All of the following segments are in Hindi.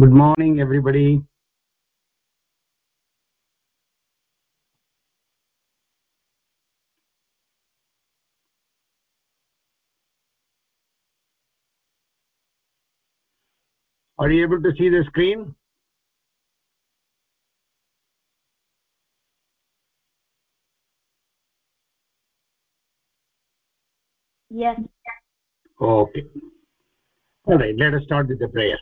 good morning everybody. Are you able to see the screen? Yes. Okay. All right let us start with the prayer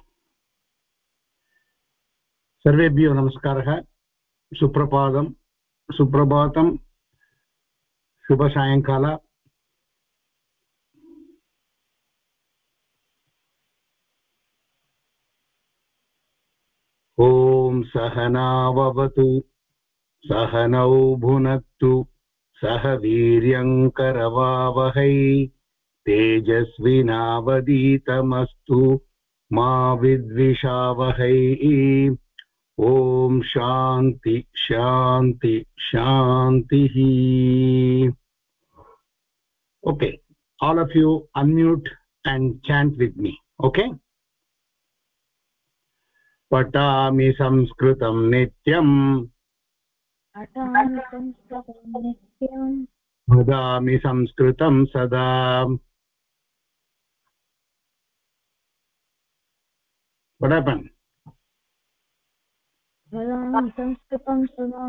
सर्वेभ्यो नमस्कारः। सुप्रभातं सुप्रभातं शुभसायङ्काल ॐ सहनाववतु। सहनौ भुनक्तु सह वीर्यङ्करवावहै। तेजस्विनावदीतमस्तु मा विद्विषावहै। ॐ शान्ति शान्ति शान्तिः okay all of you unmute and chant with me okay पठामि संस्कृत नित्यम्। वदामि सदा। What happened? वदामि संस्कृतं सदा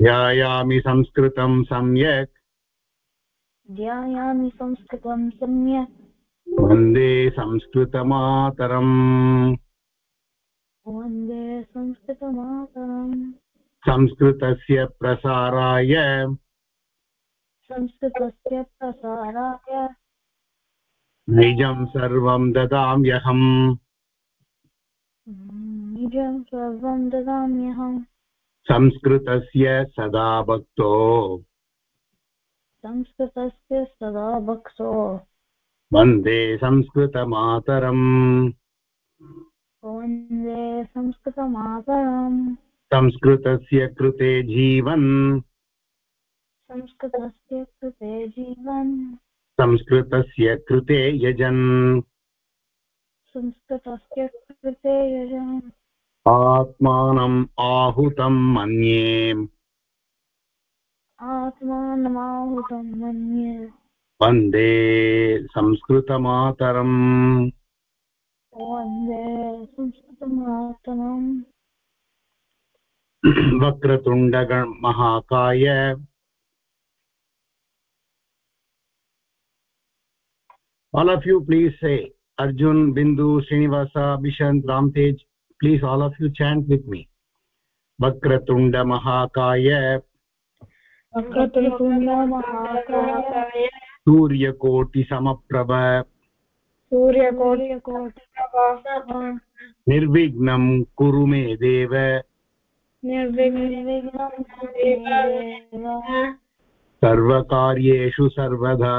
ध्यायामि संस्कृतं सम्यक् ध्यायामि संस्कृतं सम्यक् वंदे संस्कृतमातरम् वंदे संस्कृतमातरम् संस्कृतस्य प्रसाराय संस्कृतस्य प्रसाराय निजं सर्वं ददाम्यहम् निजं सर्वं ददाम्यहम् संस्कृतस्य सदा भक्तो। संस्कृतस्य सदा भक्तो। वंदे संस्कृतमातरम्। वंदे संस्कृतमातरम्। संस्कृतस्य कृते जीवन्। संस्कृतस्य कृते जीवन्। संस्कृतस्य कृते यजन्। संस्कृतस्य कृते आत्मानम् आहुतं मन्ये। आत्मानमाहुतं मन्ये। वंदे संस्कृतमातरम्। वंदे संस्कृतमातरम्। वक्रतुण्डमहाकाय all of you please say arjun bindu srinivasa bishant ramtej please all of you chant with me. वक्रतुण्ड महाकाय वक्रतुण्डमहाकाय सूर्यकोटिसमप्रभ सूर्यकोटिप्रभा निर्विघ्नं कुरु निर्विघ्नं कुरु मे देव सर्वकार्येषु सर्वदा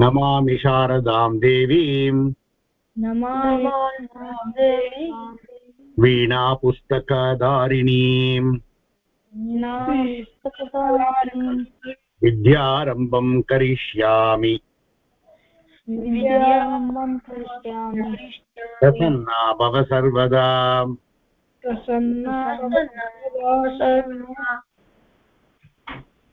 नमामि शारदां देवीम् वीणापुस्तकधारिणीम् पुस्तकधारिणीं विद्यारम्भं करिष्यामि। विद्यारम्भं करिष्यामि। प्रसन्ना भव सर्वदा। Prasanna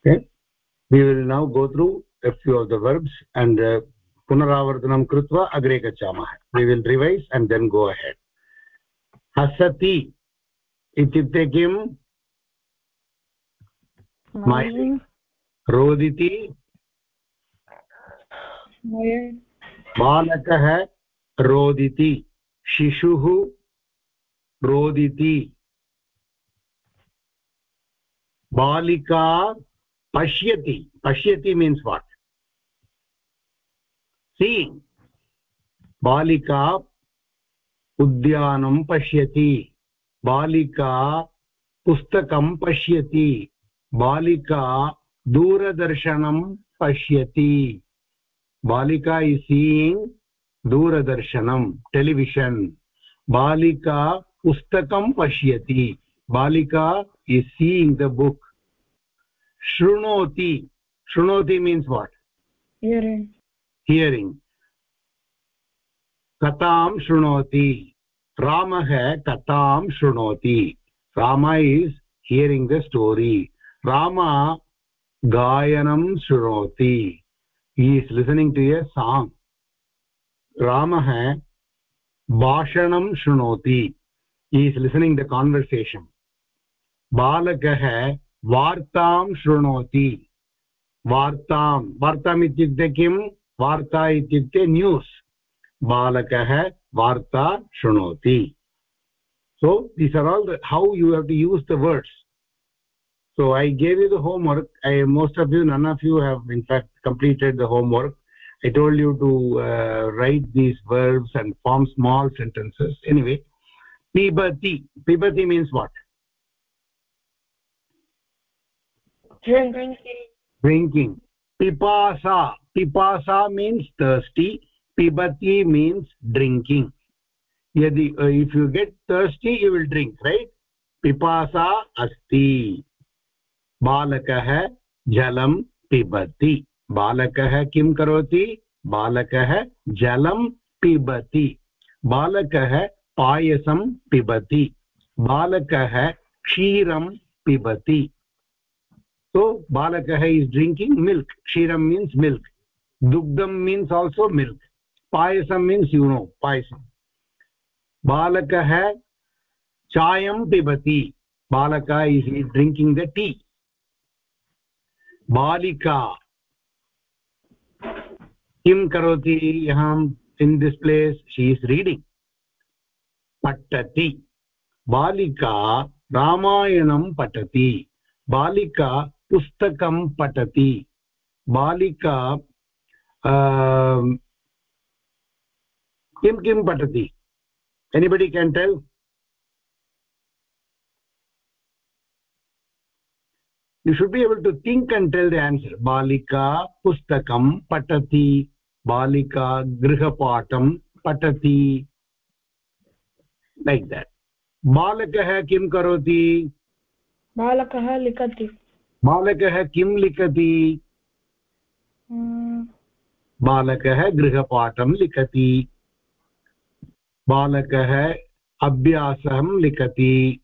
Okay we will now go through a few of the verbs and uh, punaravartanam krutva agre gachamah we will revise and then go ahead hasati kim smiling रोदिति बालकः रोदिति शिशुः रोदिति बालिका पश्यति पश्यति मीन्स् वाट् seeing. balika उद्यानं पश्यति। बालिका पुस्तकं पश्यति। बालिका दूरदर्शनं पश्यति। बालिका इस् सीयिङ्ग् दूरदर्शनं टेलिविशन् बालिका पुस्तकं पश्यति। बालिका इस् सीयिङ्ग् द बुक् शृणोति शृणोति मीन्स् वाट् हियरिङ्ग् कथां शृणोति रामः कथां शृणोति Ram is hearing the story Ram गायनं शृणोति he is listening to a song. Ramah भाषणं शृणोति he is listening the conversation. बालकः वार्तां शृणोति। वार्ताम् वार्ताम् इत्युक्ते किम्? वार्ता इत्युक्ते न्यूस्। बालकः वार्ता शृणोति। So this are all how you have to use the words so I gave you the homework I most of you none of you have in fact completed the homework I told you to write these words and form small sentences anyway पिबति पिबति means what drinking. Drinking pipasa. Pipasa means thirsty. Pibati means drinking. यदि if you get thirsty you will drink right पिपासा अस्ति बालकः जलं पिबति बालकः किं करोति बालकः जलं पिबति बालकः पायसं पिबति बालकः क्षीरं पिबति so balakah is drinking milk kshiram means milk dugdam means also milk payasam means you know payasam balakah chayam pibati balaka is drinking the tea बालिका किं करोति अहम् in this place she is reading पठति बालिका रामायणं पठति बालिका पुस्तकं पठति। बालिका किं किं पठति? Anybody can tell you should be able to think and tell the answer बालिका पुस्तक पटती बालिका गृहपाठं पटती लैक् दैट बालक किं करोति बालकः लिखति बालकः किं लिखति? बालकः गृहपाठं लिखति। बालकः अभ्यासं लिखति।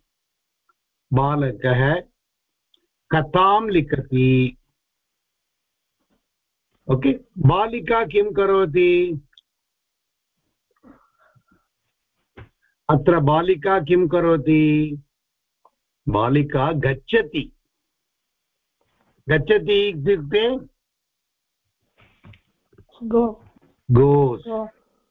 बालकः कथां लिखति। ओके बालिका किं करोति? अत्र बालिका किं करोति? बालिका गच्छति। गच्छति इत्युक्ते? गोस्।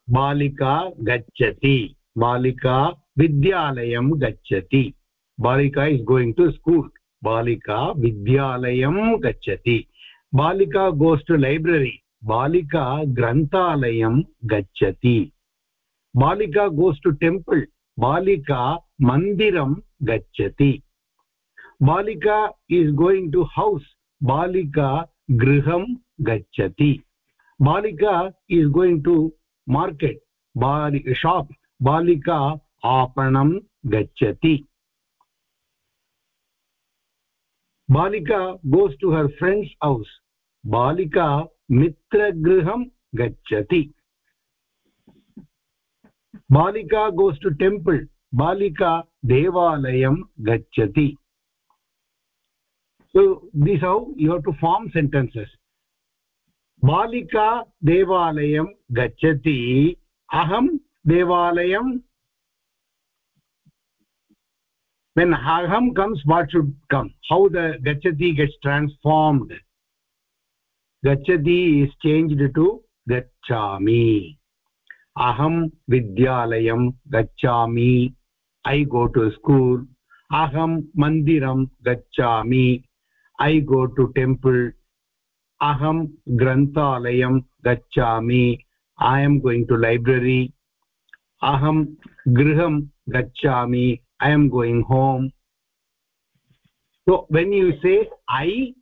बालिका गच्छति। बालिका विद्यालयं गच्छति। बालिका इस् गोयिङ्ग् टु स्कूल् बालिका विद्यालयं गच्छति। बालिका गोस् टु लैब्ररी बालिका ग्रन्थालयं गच्छति। बालिका गोस् टु टेम्पल् बालिका मन्दिरं गच्छति। बालिका इस् गोयिङ्ग् टु हौस् बालिका गृहं गच्छति। बालिका इस् गोयिङ्ग् टु मार्केट् बालि शाप् बालिका आपणं गच्छति। बालिका goes to her friend's house बालिका मित्रगृहं गच्छति। बालिका गोस् टु टेम्पल् बालिका देवालयं गच्छति। So this how you have to form sentences. Balika devalayam gachati aham devalayam. When aham comes what should come? How the gachati gets transformed? Gachati is changed to gachami aham vidyalayam gachami i go to school. Aham mandiram gachami i go to temple aham granthalayam gachami i am going to library aham griham gachami i am going home so when you say i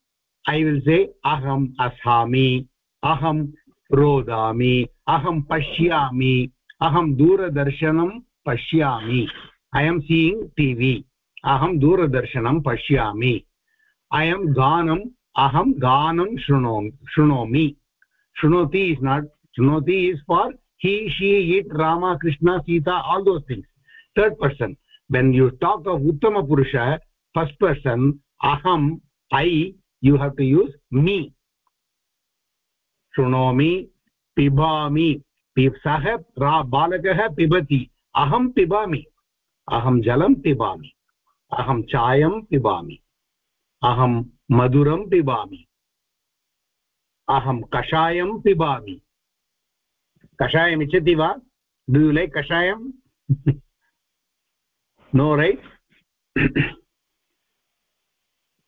i will say aham ashami aham rodami aham pashyami aham दूरदर्शनं पश्यामि i am seeing tv aham दूरदर्शनं पश्यामि अयं गानम्, अहं गानं शृणोमि शृणोमि। शृणोति इस् नाट् शृणोति is for he she it Rama Krishna Sita all those things third person when you talk of उत्तमपुरुष first person अहम् I you have to use me शृणोमि पिबामि सः रा बालकः पिबति अहं पिबामि अहं जलं पिबामि अहं चायं पिबामि अहं मधुरं पिबामि। अहं कषायं पिबामि। कषायम् इच्छति वा? डु यु लैक् कषायं? नो रैट्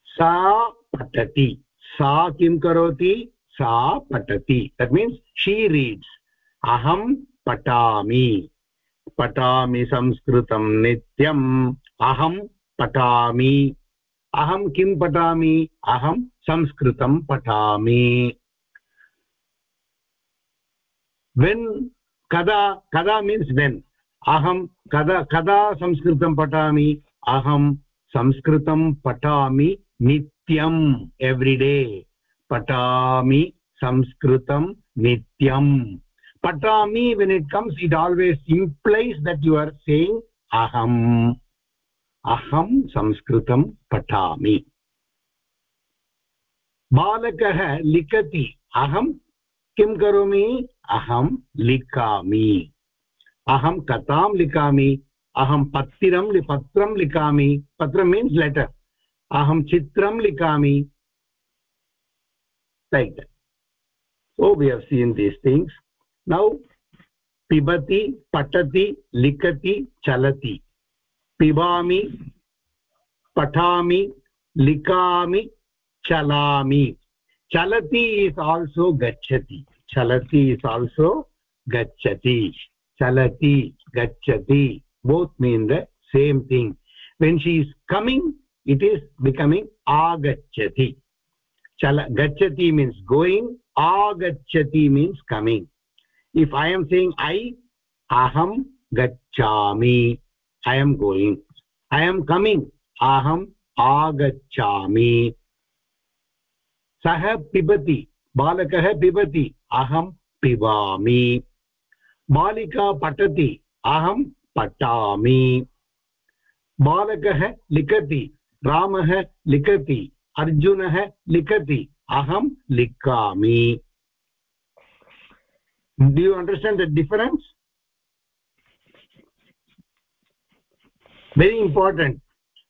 सा पठति। सा किं करोति? सा पठति। दट् मीन्स् शी रीड्स् अहं पठामि। पठामि संस्कृतं नित्यम्। अहं पठामि। अहं किं पठामि? अहं संस्कृतं पठामि। वेन् कदा कदा मीन्स् वेन् अहं कदा कदा संस्कृतं पठामि? अहं संस्कृतं पठामि नित्यम् एव्रिडे पठामि संस्कृतं नित्यम्। patami when it comes, it always implies that you are saying aham अहम संस्कृत पठा बालक लिखति अहम किं करोमि? अहं लिखामि। अहं कथां लिखामि? अहं पत्र लि, पत्रं लिखामि। पत्रं मीन्स् लेटर् अहं चित्रं लिखामि। Title so we have seen these things now पिबती पटती लिखती, चलती। पिबामि, पठामि, लिखामि, चलामि। चलति इस् आल्सो गच्छति। चलति इस् आल्सो गच्छति। चलति, गच्छति। Both mean the same thing when she is coming it is becoming आगच्छति। चल, गच्छति मीन्स् गोयिङ्ग् आगच्छति means coming if I am saying I अहं गच्छामि। I am going I am coming अहम् आगच्छामि। सः पिबति। बालकः पिबति। अहं पिबामि। बालिका पठति। अहं पठामि। बालकः लिखति। रामः लिखति। अर्जुनः लिखति। अहं लिखामि। Do you understand the difference very important.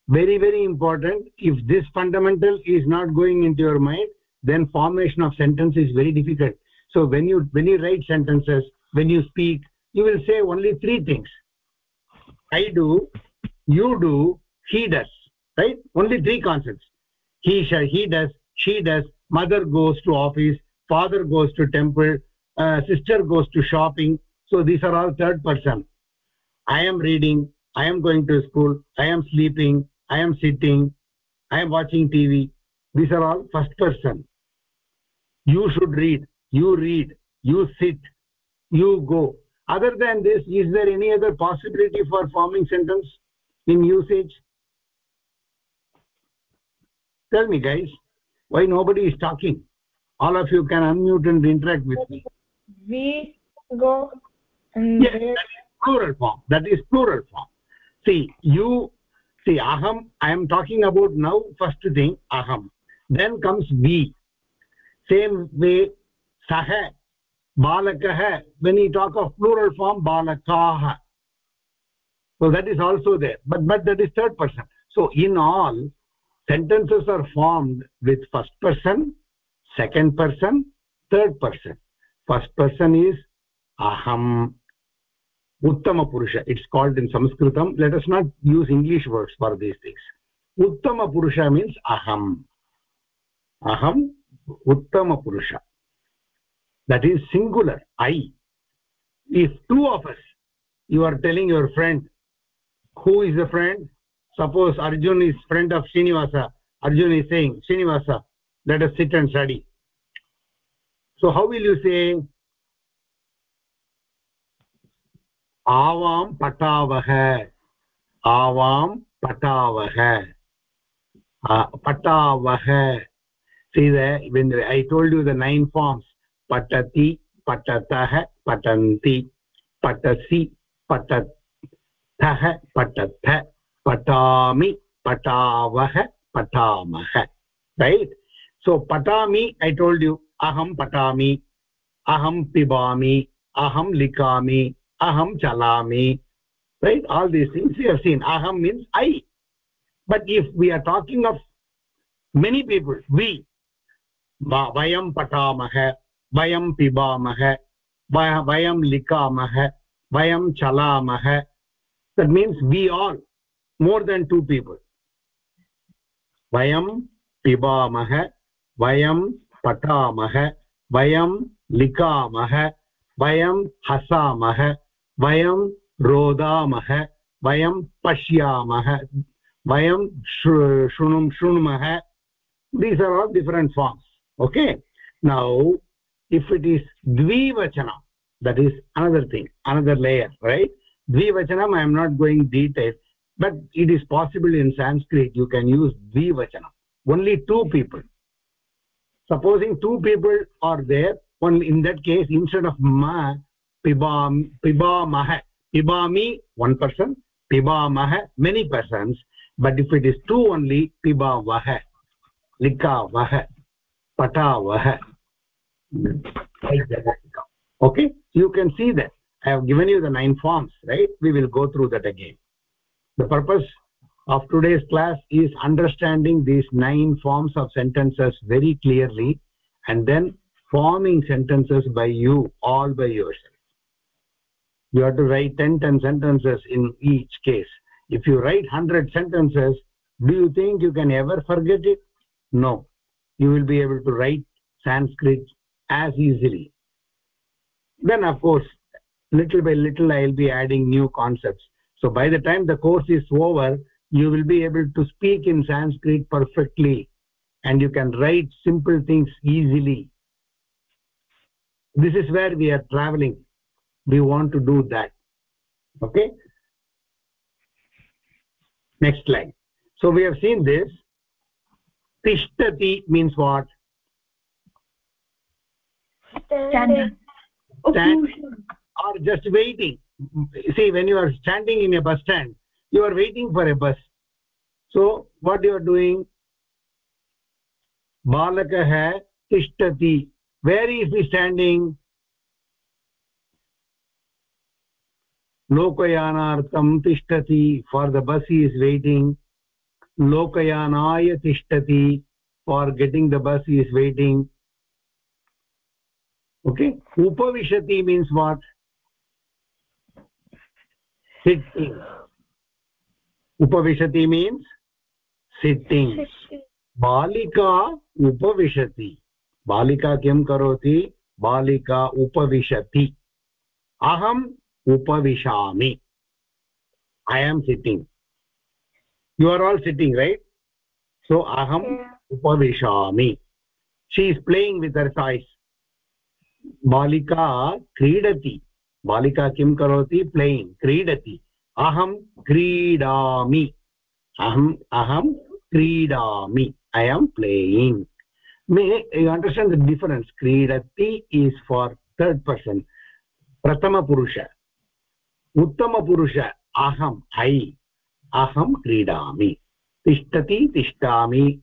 Very very important. If this fundamental is not going into your mind then formation of sentence is very difficult. So when you when you write sentences when you speak you will say only three things. I do you do he does right? Only three concepts. He shall he does she does mother goes to office father goes to temple uh, sister goes to shopping. So these are all third person. I am reading i am going to school i am sleeping i am sitting i am watching tv these are all first person. You should read you read you sit you go. Other than this is there any other possibility for forming sentence in usage? Tell me guys why nobody is talking? All of you can unmute and interact with me. We go and yes that is plural form. That is plural form see you see aham i am talking about now first thing aham then comes we same way sah balakah when you talk of plural form balakah so that is also there but but that is third person so in all sentences are formed with first person second person third person first person is aham uttama purusha. It's called in sanskritam. Let us not use english words for these things. Uttama purusha means aham. Aham uttama purusha. That is singular i. If two of us you are telling your friend who is the friend? Suppose arjun is friend of srinivasa. Arjun is saying srinivasa let us sit and study. So how will you say आवां पठावः आवां पठावः पठावः see that when i told you the nine forms patati patatah patanti patasi patatah patatha patami patavah patamah right so patami i told you aham patami aham pibami aham likami aham chalami right all these things we have seen aham means i but if we are talking of many people we vayam patamah vayam pibamah vayam likamah vayam chalamah that means we all more than two people vayam pibamah vayam patamah vayam likamah vayam hasamah vayam rodamah vayam pashyamah vayam shrunum shrunumah these are all different forms okay? Now if it is dvivachana that is another thing another layer right? Dvivachanam i am not going detail but it is possible in sanskrit you can use dvivachanam only two people. Supposing two people are there one in that case instead of ma pibam pibamah pibami one person pibamah many persons. But if it is two only pibavah likavah patavah okay? You can see that. I have given you the nine forms right? We will go through that again. The purpose of today's class is understanding these nine forms of sentences very clearly and then forming sentences by you all by yourself you have to write 10 10 sentences in each case. If you write 100 sentences do you think you can ever forget it? No. You will be able to write sanskrit as easily. Then of course little by little i will be adding new concepts. So by the time the course is over you will be able to speak in sanskrit perfectly and you can write simple things easily. This is where we are traveling we want to do that. Okay? Next slide. So we have seen this. Tishtati means what? Standing. Stand or just waiting. See when you are standing in a bus stand you are waiting for a bus. So what you are doing? Balakah tishtati. Where is he standing लोकयानार्थं तिष्ठति for the bus is waiting लोकयानाय तिष्ठति for getting the bus is waiting okay उपविशति मीन्स् वाट् सिट्टिङ्ग् उपविशति मीन्स् सिट्टिङ्ग् बालिका उपविशति. बालिका किं करोति? बालिका उपविशति. अहं उपविशामि। I am sitting. You are all sitting right? So aham upavishami. She is playing with her toys balika क्रीडति बालिका किं करोति प्लेयिङ्ग् क्रीडति अहं क्रीडामि अहम् अहं क्रीडामि I am playing may you understand the difference क्रीडति इस् फार् थर्ड् पर्सन् प्रथमपुरुष उत्तमपुरुष अहम्, ऐ, अहं क्रीडामि। तिष्ठति, तिष्ठामि,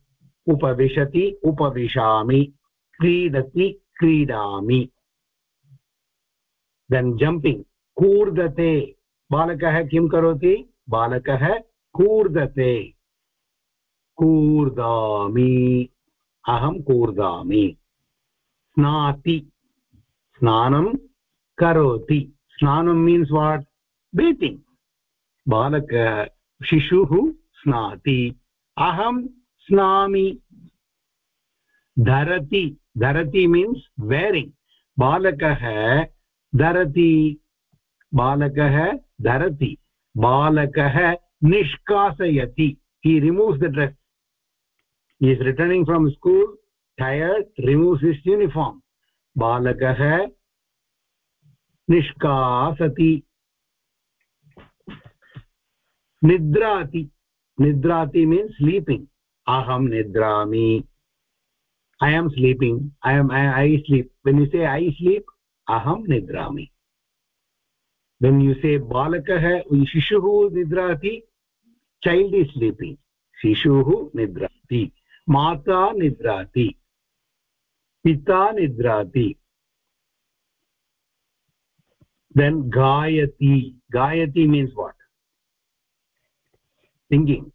उपविशति, उपविशामि, क्रीडति, क्रीडामि। देन् जम्पिङ्ग् कूर्दते। बालकः किं करोति? बालकः कूर्दते। कूर्दामि, अहं कूर्दामि। स्नाति, स्नानं करोति। स्नानं मीन्स् वाट् ब्रीतिङ्ग् बालक, शिशुः स्नाति। अहं स्नामि। धरति। धरति मीन्स् वेरिङ्ग् बालकः धरति। बालकः धरति। बालकः निष्कासयति। He removes the dress he is returning from school tired removes his uniform बालकः निष्कासति। निद्राति। निद्राति मीन्स् स्लीपिङ्ग् अहं निद्रामि। I am sleeping I am I I sleep when you say I sleep अहं निद्रामि। वेन् यु से बालकः, शिशुः निद्राति चैल्ड् इस् स्लीपिङ्ग् शिशुः निद्राति। माता निद्राति। पिता निद्राति। देन् गायति। गायति means what thinking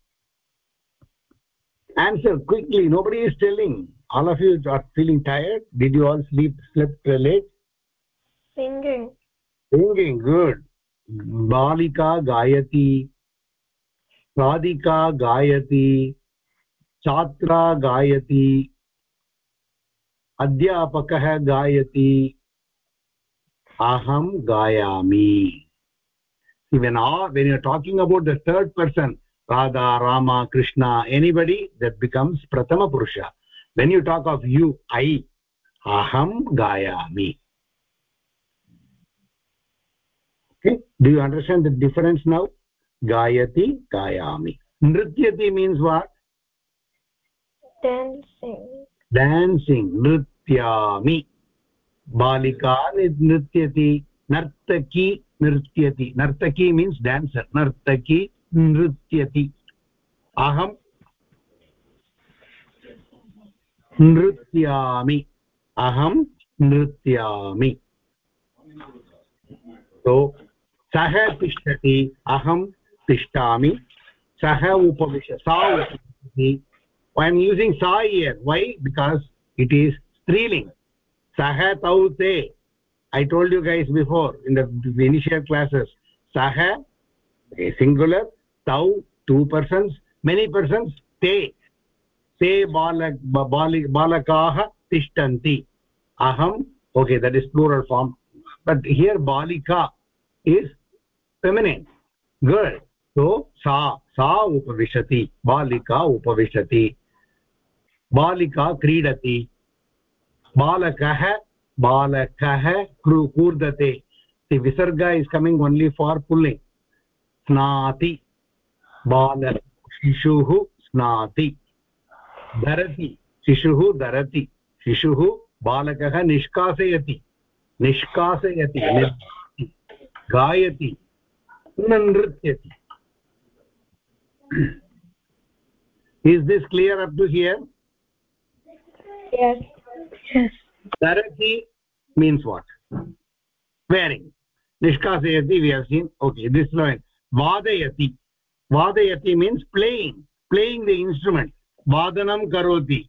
answer quickly nobody is telling all of you are feeling tired did you all sleep slept late singing singing good balika gayati Radhika गायति छात्रा गायति अध्यापकः गायति अहं गायामि when all when you're talking about the third person radha rama krishna anybody that becomes prathama purusha when you talk of you i aham gayami okay do you understand the difference now gayati gayami nrityati means what dancing dancing nrityami balika nrityati nartaki nrityati nartaki means dancer nartaki नृत्यति। अहं नृत्यामि। अहं नृत्यामि। तो सः तिष्ठति, अहं तिष्ठामि। सः उपविश, सा उपविशति। ऐ एम् यूसिङ्ग् सा here why because it is स्त्रीलिङ्ग् सः तौ ते। I told you guys before in the initial classes सह singular many persons te te balak balak balakaah tishtanti aham okay that is plural form but here balika is feminine girl so sa sa upavishati balika upavishati बालिका क्रीडति बालकः बालकः कूर्दते visarga is coming only for pulling snati बाल शिशुः स्नाति धरति शिशुः धरति शिशुः बालकः निष्कासयति निष्कासयति गायति नृत्यति is this clear up to here yes yes dharati means what wearing nishkasayati we have seen okay this line vadayati vadayati means playing playing the instrument vadanam karoti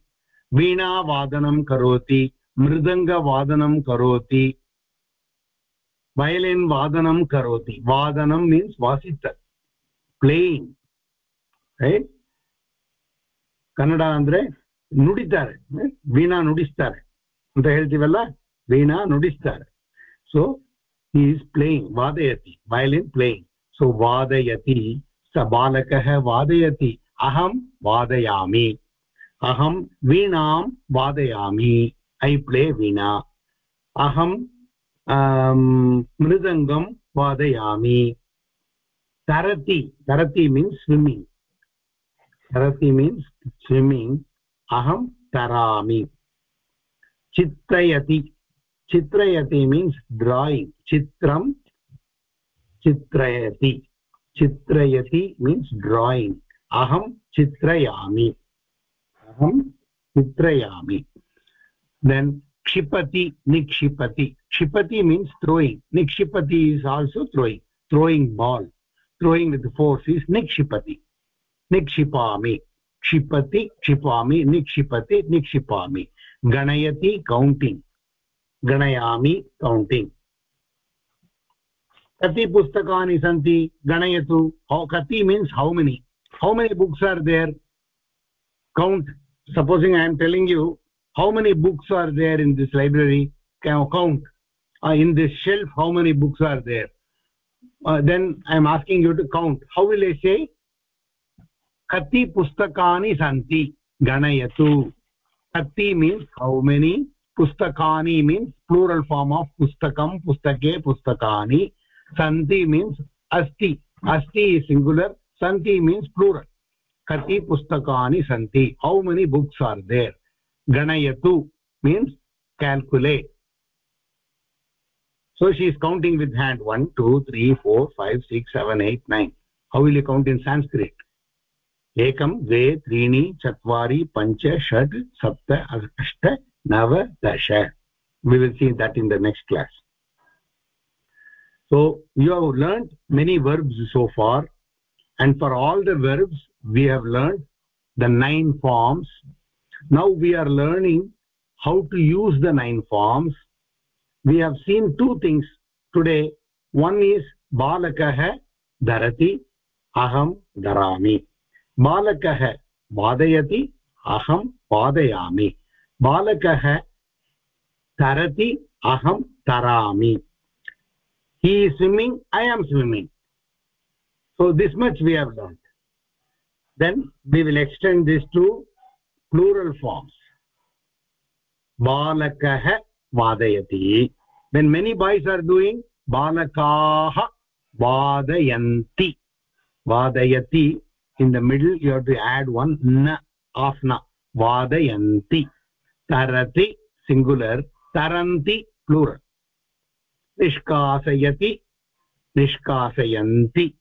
veena vadanam karoti mridanga vadanam karoti violin vadanam karoti vadanam means vasita playing right Kannada ಅಂದ್ರೆ ನುಡಿತಾರೆ ವೀಣಾ ನುಡಿಸ್ತಾರೆ ಅಂತ ಹೇಳ್ತೀವಲ್ಲ veena ನುಡಿಸ್ತಾರೆ so he is playing vadayati violin playing so vadayati स बालकः वादयति। अहं वादयामि। अहं वीणां वादयामि। I play veena. अहं मृदङ्गं वादयामि। तरति। तरति मीन्स् स्विम्मिङ्ग् तरति मीन्स् स्विम्मिङ्ग् अहं तरामि। चित्रयति। चित्रयति मीन्स् ड्रायिङ्ग् चित्रं चित्रयति। चित्रयति मीन्स् ड्रायिङ्ग् अहं चित्रयामि। अहं चित्रयामि। देन् क्षिपति, निक्षिपति। क्षिपति means throwing. nikshipati is also throwing. Throwing ball. Throwing with force is nikshipati निक्षिपामि। क्षिपति, क्षिपामि, निक्षिपति, निक्षिपामि। गणयति कौण्टिङ्ग् गणयामि कौण्टिङ्ग् कति पुस्तकानि सन्ति, गणयतु। कति means how many how many books are there count supposing I am telling you how many books are there in this library count in this shelf how many books are there then I am asking you to count how will a say कति पुस्तकानि सन्ति गणयतु कति मीन्स् हौ मेनि पुस्तकानि मीन्स् प्लूरल् फार्म् आफ् पुस्तकं पुस्तके पुस्तकानि santi means asti asti is singular santi means plural kati pustakani santi how many books are there ganayatu means calculate so she is counting with hand 1 2 3 4 5 6 7 8 9 how will you count in sanskrit ekam dve त्रीणि चत्वारि पञ्च षट् सप्त अष्ट नव दश we will see that in the next class so you have learned many verbs so far and for all the verbs we have learned the nine forms. Now we are learning how to use the nine forms. We have seen two things today. One is balakah dharati aham dharami. Balakah vadayati aham vadayami balakah tarati aham tarami he is swimming i am swimming so this much we have learned then we will extend this to plural forms balakah vadayati when many boys are doing balakaah vadayanti vadayati in the middle you have to add one na of na vadayanti tarati singular taranti plural निष्कासयति, निष्कासयन्ति,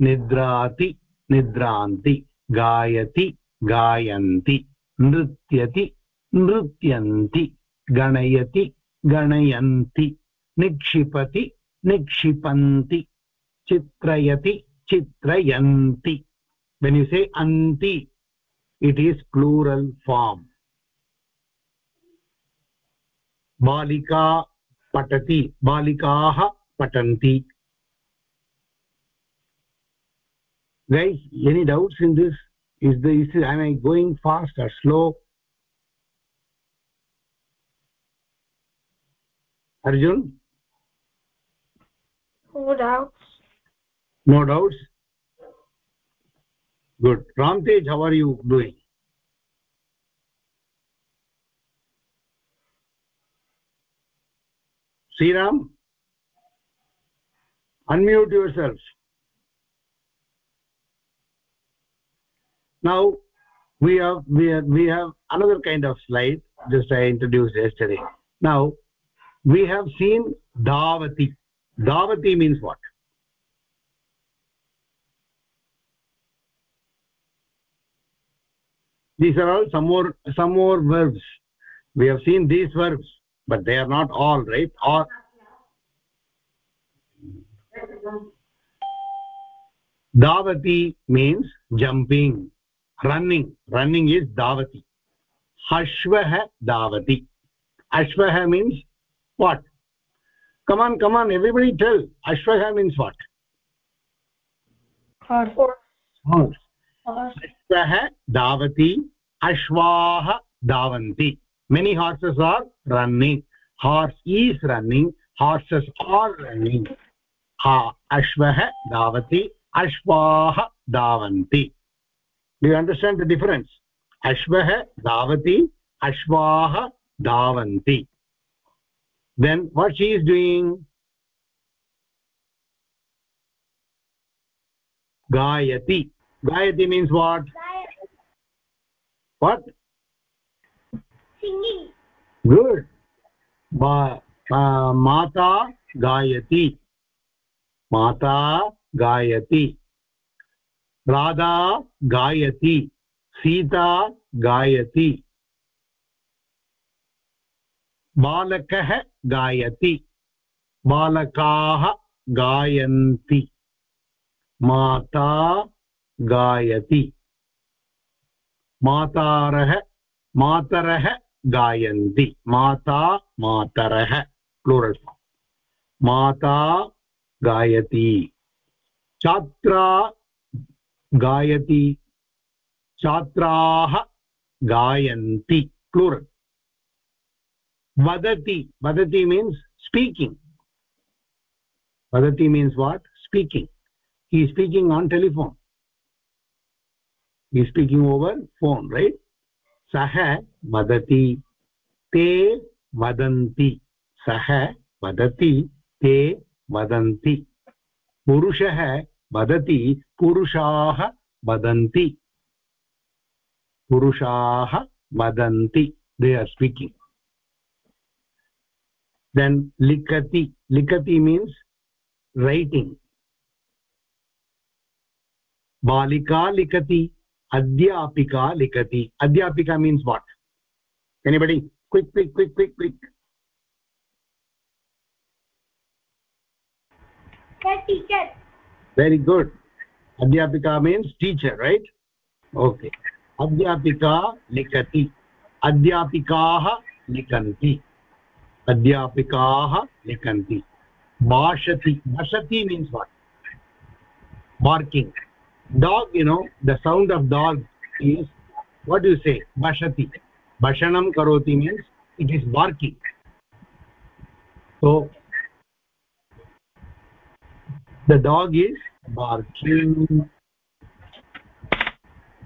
निद्राति, निद्रान्ति, गायति, गायन्ति, नृत्यति, नृत्यन्ति, गणयति, गणयन्ति, निक्षिपति, निक्षिपन्ति, चित्रयति, चित्रयन्ति। When you say anti, it is plural पटती बालिकाः पठन्ति guess any doubts in this is this I I going fast or slow Arjun No doubts. Good. Ramtej, how are you doing? Sriram unmute yourself now we have we have we have another kind of slide just i introduced yesterday. Now we have seen davati davati means what? These are all some more some more verbs. We have seen these verbs but they are not all right or davati means jumping running running is davati ashvah davati ashvah means what come on come on everybody tell ashvah means what horse horse ashvah davati ashvaah davanti many horses are running horse is running horses are running ha ashvah davati ashvaah davanti do you understand the difference ashvah davati ashvaah davanti then what she is doing gayati gayati means what what singing good ba uh, mata gayati mata gayati radha gayati sita gayati बालकः गायति बालकाः गायन्ति माता गायति मातारः मातरः गायन्ति। माता, मातरः प्लूरल् फार्म् माता, गायति। छात्रा, गायति। छात्राः, गायन्ति प्लूरल् वदति। वदति मीन्स् स्पीकिङ्ग् वदति means what speaking he speaking on telephone he speaking over phone right सः vadati ते vadanti sah vadati te vadanti पुरुषः वदति, पुरुषाः वदन्ति। पुरुषाः वदन्ति। दे आर् स्पीकिङ्ग् देन् लिखति लिखति मीन्स् रैटिङ्ग् बालिका लिखति, अध्यापिका लिखति। अध्यापिका means what anybody quick quick quick quick quick teacher very good adhyapika means teacher right okay adhyapika likati adhyapikaah likanti adhyapikaah likanti bhashati bhashati means what barking dog you know the sound of dog is what do you say bhashati bhashanam karoti means it is barking so the dog is barking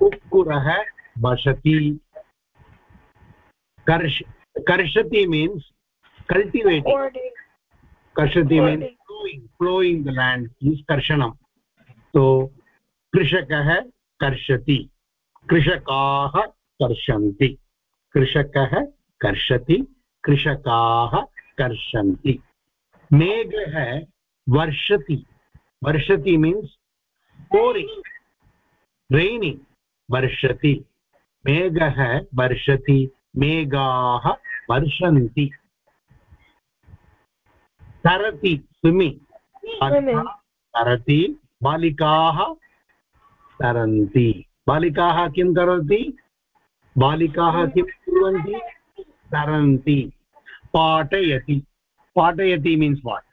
kukkurah bashati karsh karshati means cultivating karshati means plowing plowing the land is karshanam so कृषकः कर्षति कृषकाः कर्षन्ति कृषकः कर्षति कृषकाः कर्षन्ति। मेघः वर्षति। varshati means pouring raining varshati मेघः वर्षति मेघाः वर्षन्ति। तरति स्विम्मिङ्ग् तरति बालिकाः तरन्ति। बालिकाः किं करोति बालिकाः किं कुर्वन्ति? तरन्ति। पाठयति। पाठयति मीन्स् वाट्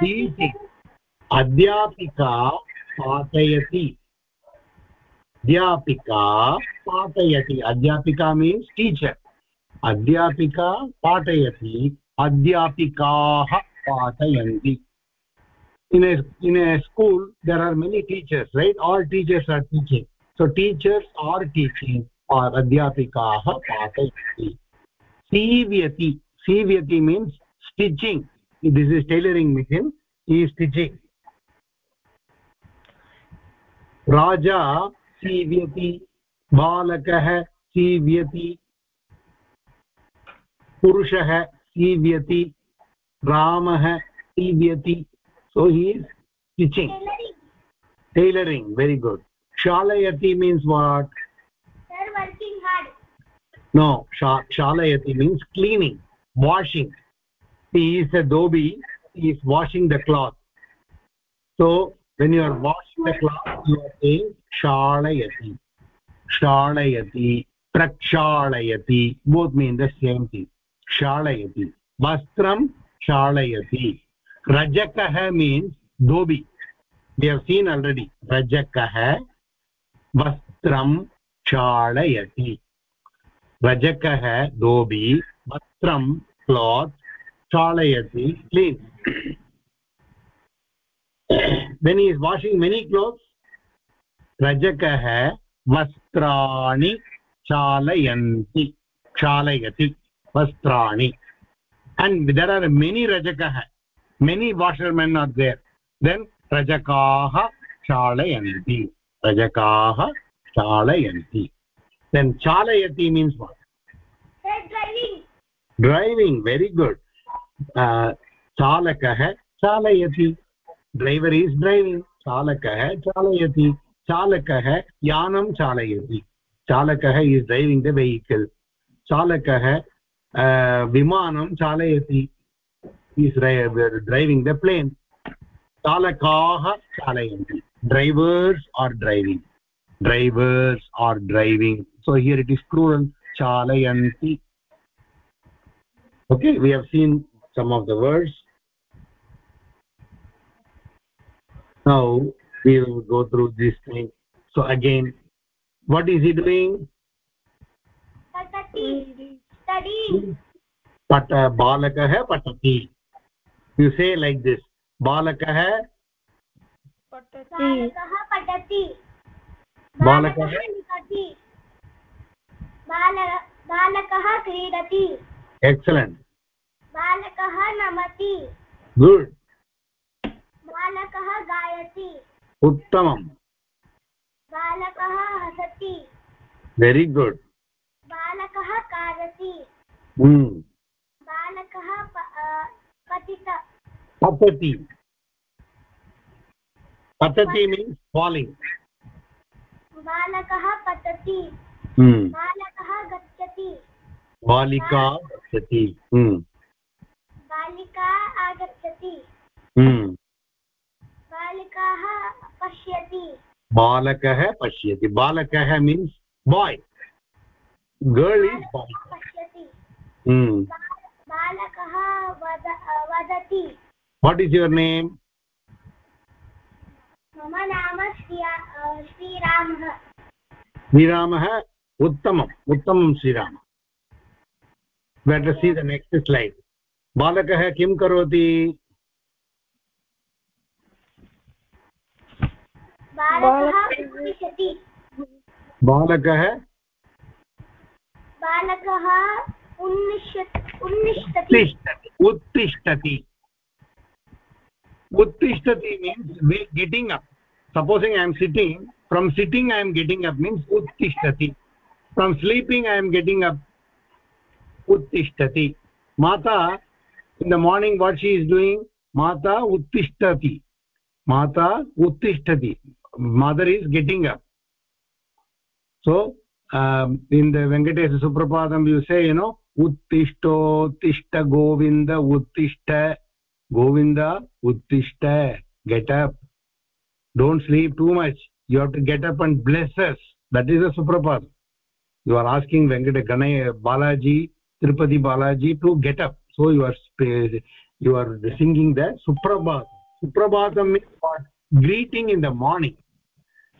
टीचिङ्ग् अध्यापिका पाठयति। अध्यापिका पाठयति। अध्यापिका मीन्स् टीचर् अध्यापिका पाठयति। अध्यापिकाः पाठयन्ति। In a in a school there are many teachers right? All teachers are teaching so teachers are teaching or adhyapikaah patayanti sivyati sivyati means stitching this is tailoring machine he is stitching राजा सीव्यति बालकः सीव्यति पुरुषः सीव्यति रामः सीव्यति so he is stitching tailoring very good shalayati means what sir working hard no shalayati means cleaning washing he is a dhobi he is washing the cloth so when you are washing the cloth you are saying shalayati shalayati prakshalayati both mean the same thing shalayati vastram shalayati rajakah means dhobi we have seen already rajakah vastram shalayati rajakah dhobi vastram cloth chalayati clean when he is washing many clothes rajakah vastrani chalayanti chalayati vastrani and there are many rajakah many washermen are there then rajakaah chalayanti chalayanti then chalayati means what? Driving. Driving very good. चालकः चालयति। ड्रैवर् इस् ड्रैविङ्ग् चालकः चालयति। चालकः यानं चालयति। चालकः इस् ड्रैविङ्ग् द वेहिकल् चालकः विमानं चालयति। इस् ड्रैविङ्ग् द प्लेन् चालकाः चालयन्ति। drivers are driving. Drivers are driving. So here it is plural chalayanti. Okay we have seen some of the words. Now we will go through this thing. So again what is he doing? Patati. Studying pat balakah patati. You say like this balakah बालकः पठति। बालकः लिखति। बालकः क्रीडति। एक्सलेण्ट् बालकः नमति। गुड् बालकः गायति। उत्तमं बालकः हसति। वेरि गुड् बालकः खादति Hmm. बालकः पतित। पतति पतति मीन्स् फालिङ्ग् बालकः पतति। Hmm. बालकः गच्छति। बालिका गच्छति। Hmm. बालिका आगच्छति। Hmm. बालिकाः पश्यति। बालकः पश्यति। बालकः means boy girl is boy पश्यति. बालकः वदति। वाट् इस् युवर् नेम् मम नाम श्रीरामः। श्रीरामः उत्तमम् उत्तमं Shriram. Let see the next slide बालकः किं करोति? बालकः बालकः उत्तिष्ठति। उत्तिष्ठति means getting up supposing I am sitting from sitting I am getting up means उत्तिष्ठति from sleeping I am getting up उत्तिष्ठति माता in the morning what she is doing माता उत्तिष्ठति माता उत्तिष्ठति mother is getting up so um, in the venkatesh suprapadam you say you know uttishto tishta govinda uttishta govinda uttishta get up. Don't sleep too much. You have to get up and bless us. That is a suprapadam you are asking venkata ganay balaji tirupati balaji to get up. So you are you are singing the suprabhat suprabhatam means what? Greeting in the morning.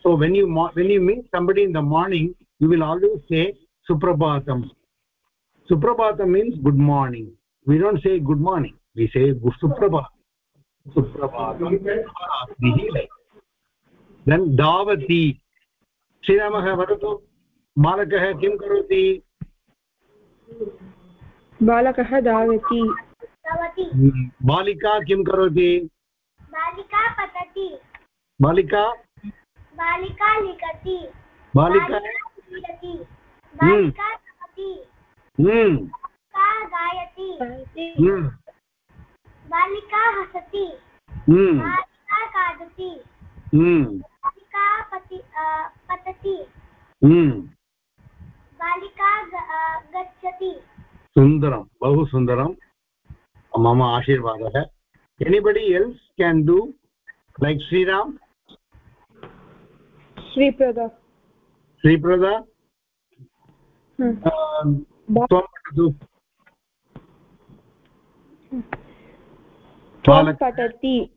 So when you when you meet somebody in the morning you will always say suprabhatam suprabhatam means good morning. We don't say good morning we suprabhatam then davati श्रीरामः वदतु बालकः किं करोति? बालकः धावति बालिका किं करोति? बालिका पतति। बालिका? बालिका लिखति। बालिका? हम्म। बालिका गायति। हम्म। बालिका हसति हम्म। बालिका खादति हम्म। बालिका पति अ, पतति। हम्म। बालिका गच्छति। सुन्दरं बहु सुन्दरं मम आशीर्वादः। Anybody else can do like Shriram Shriprada Shriprada त्वं वदतु पठति।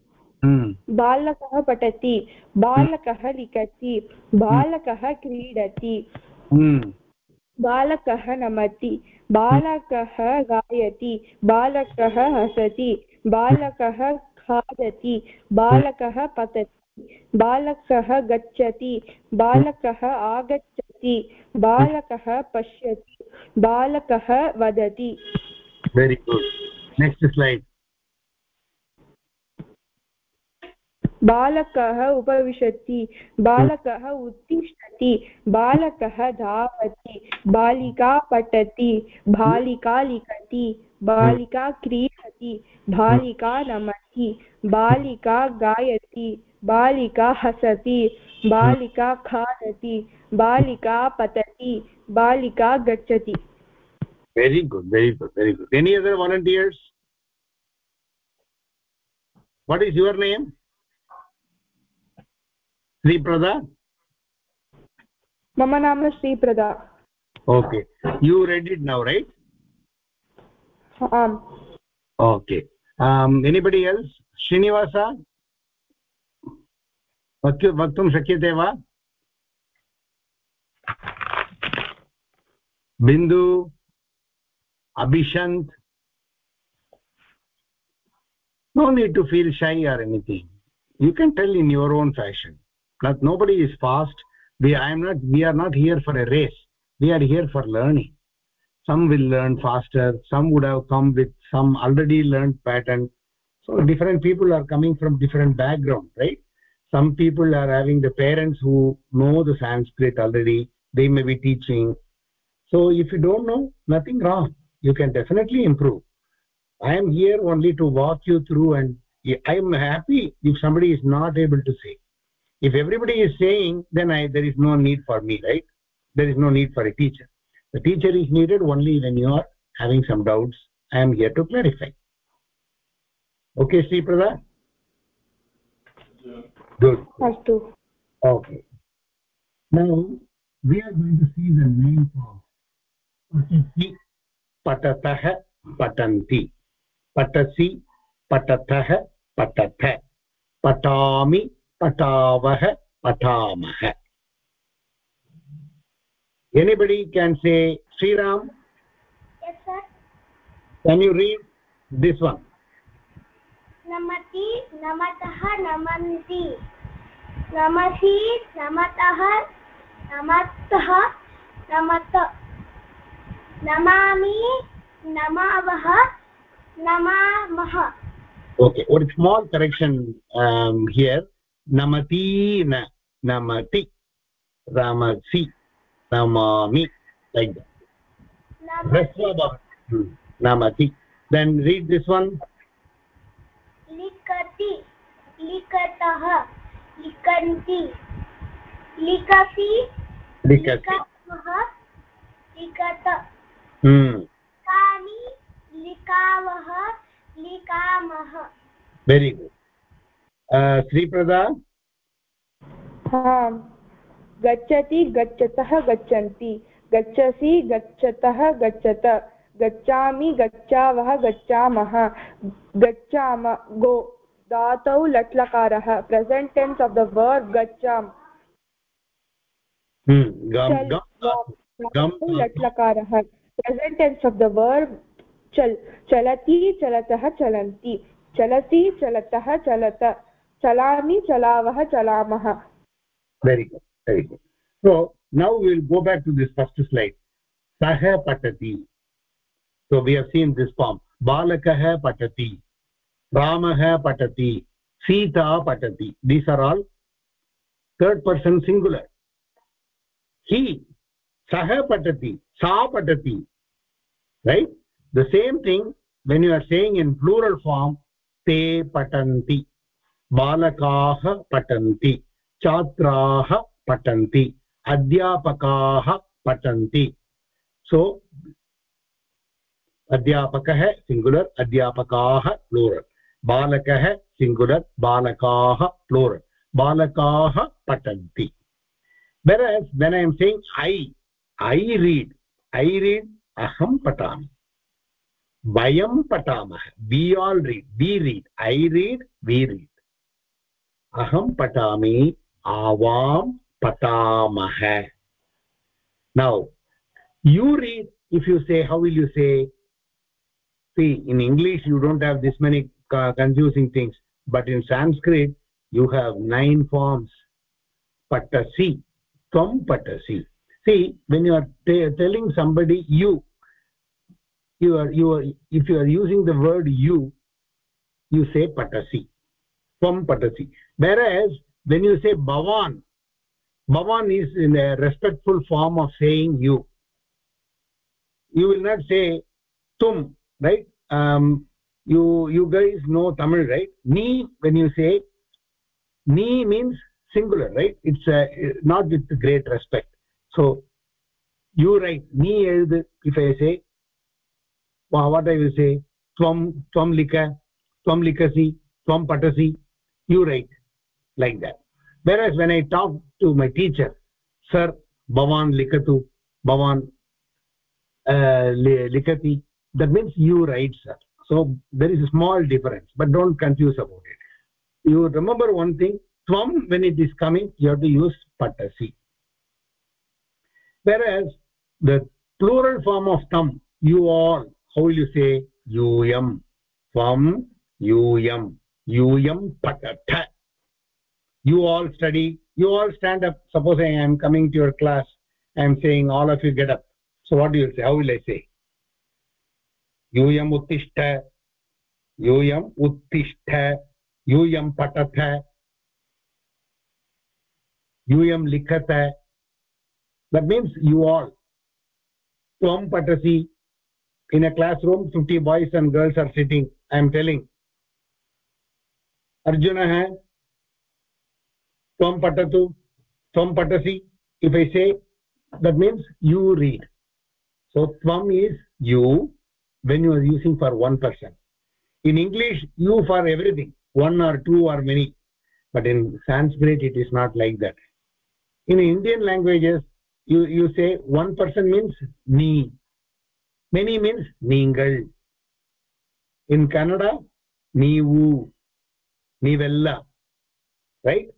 हम्म, बालकः पठति। बालकः लिखति। बालकः क्रीडति। हम्म, बालकः नमति। बालकः गायति। बालकः हसति। बालकः खादति। बालकः पतति। बालकः गच्छति। बालकः आगच्छति। बालकः पश्यति। बालकः वदति। वेरि गुड् नेक्स्ट् स्लैड् बालकः उपविशति, बालकः उत्तिष्ठति, बालकः धावति, बालिका पठति, बालिका लिखति, बालिका क्रीडति, बालिका नमति, बालिका गायति, बालिका हसति, बालिका खादति, बालिका पतति, बालिका गच्छति। Very good very good very good any other volunteers what is your name Shriprada मम नाम Shriprada okay you read it now right okay anybody else Srinivas? वक्त शक्य बिंदु? Abhishant Abhishant? No need to feel shy or anything you can tell in your own fashion that nobody is fast. We i am not we are not here for a race. We are here for learning. Some will learn faster. Some would have come with some already learned pattern. So different people are coming from different background right? Some people are having the parents who know the sanskrit already. They may be teaching. So if you don't know nothing wrong. You can definitely improve. I am here only to walk you through and i am happy if somebody is not able to say if everybody is saying then I, there is no need for me right? There is no need for a teacher. The teacher is needed only when you are having some doubts. I am here to clarify. Okay Sri Prada? good astu okay. Now we are going to see the name form patasi patatah patanti. Patasi patatah patatha patami patavah patamah anybody can say sriram yes sir can you read this one नमति नमतः नमन्ति नमसि नमतः नमतः नमत नमामि नमावः नमामः okay one small correction um, here नमती न नमति रमसि नमामि नमति देन् रीड् दिस् वन् लिखति लिखतः लिखन्ति लिखति लिखतः लिखत लिखावः लिखामः वेरि गुड् sri गच्छति गच्छतः गच्छन्ति। गच्छसि गच्छतः गच्छत। गच्छामि गच्छावः गच्छामः। गच्छाम गो धातौ लट्लकारः। Present tense of the word गच्छाम्। लट्लकारः। Present tense of the word चल् चलति चलतः चलन्ति। चलति चलतः चलत। चलामि चलावः चलामः very good very good so now we will go back to this first slide sah patati so we have seen this form balakah patati ramah patati sita patati these are all third person singular he sah patati sa patati right the same thing when you are saying in plural form te patanti balakaah patanti छात्राः पठन्ति अध्यापकाः पठन्ति सो अध्यापकः सिङ्गुलर् अध्यापकाः प्लूरल् बालकः सिङ्गुलर् बालकाः प्लूरल् बालकाः पठन्ति whereas when i am saying i i read i read aham patami vayam patamah we all read we read i read we read aham patami avam patamah now you read if you say how will you say? See in english you don't have this many confusing things but in sanskrit you have nine forms. Patasi tvam patasi. See when you are telling somebody you you are you are if you are using the word you you say patasi whereas when you say bhavan bhavan is in a respectful form of saying you. You will not say tum right? Um, you you guys know tamil right? "Me" when you say "Me" means singular right? It's uh, not with great respect. So you write "Me" ezhudu if i say what i will say tvam tvam lika tvam you write like that. Whereas when i talk to my teacher sir bhavan likatu bhavan uh, likati that means you write sir. So there is a small difference but don't confuse about it. You remember one thing tvam when it is coming you have to use patasi whereas the plural form of tam you all how will you say? Yum tvam यूयं यूयं पठत you all study you all stand up suppose i am coming to your class i am saying all of you get up so what do you say how will i say यूयम् उत्तिष्ठ यूयम् उत्तिष्ठ यूयं पठत यूयं लिखत that means you all tvam patasi in a classroom 50 boys and girls are sitting i am telling Arjun त्वं पठतु, त्वं पठसि if I say that means you read so त्वम् is you when you are using for one person in English you for everything one or two or many but in Sanskrit it is not like that in Indian languages you you say one person means knee many means नीङ्गल् इन् कन्नडा नी neevella right?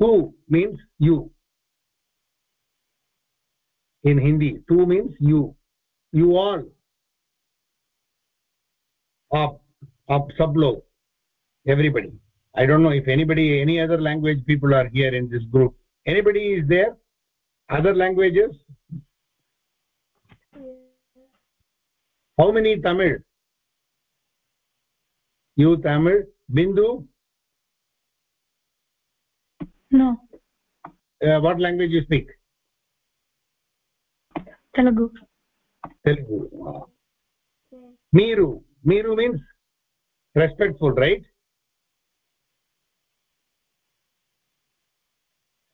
Two means you. In hindi two means you. You all. up up log everybody. I don't know if anybody any other language people are here in this group. Anybody is there? Other languages? How many tamil you tamil. Bindu? No. Uh, what language you speak? Telugu. Telugu. Meeru. Meeru means respectful right?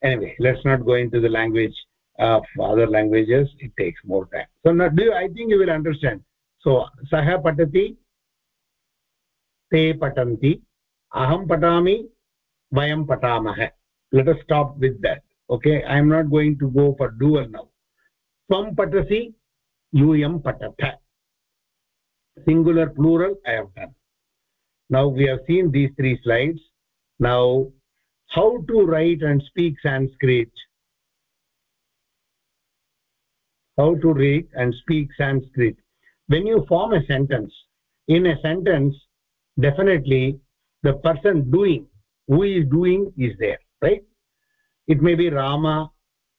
Anyway let's not go into the language of other languages. It takes more time. So now do you, i think you will understand. So saha patati patanti, aham patami, vayam वयं पठामः। Let us stop with that okay I am not going to go for dual now त्वं पठसि यूयं पठथ। Singular plural i have done. Now we have seen these three slides. Now how to write and speak sanskrit? How to read and speak sanskrit? When you form a sentence in a sentence definitely the person doing who is doing is there right it may be rama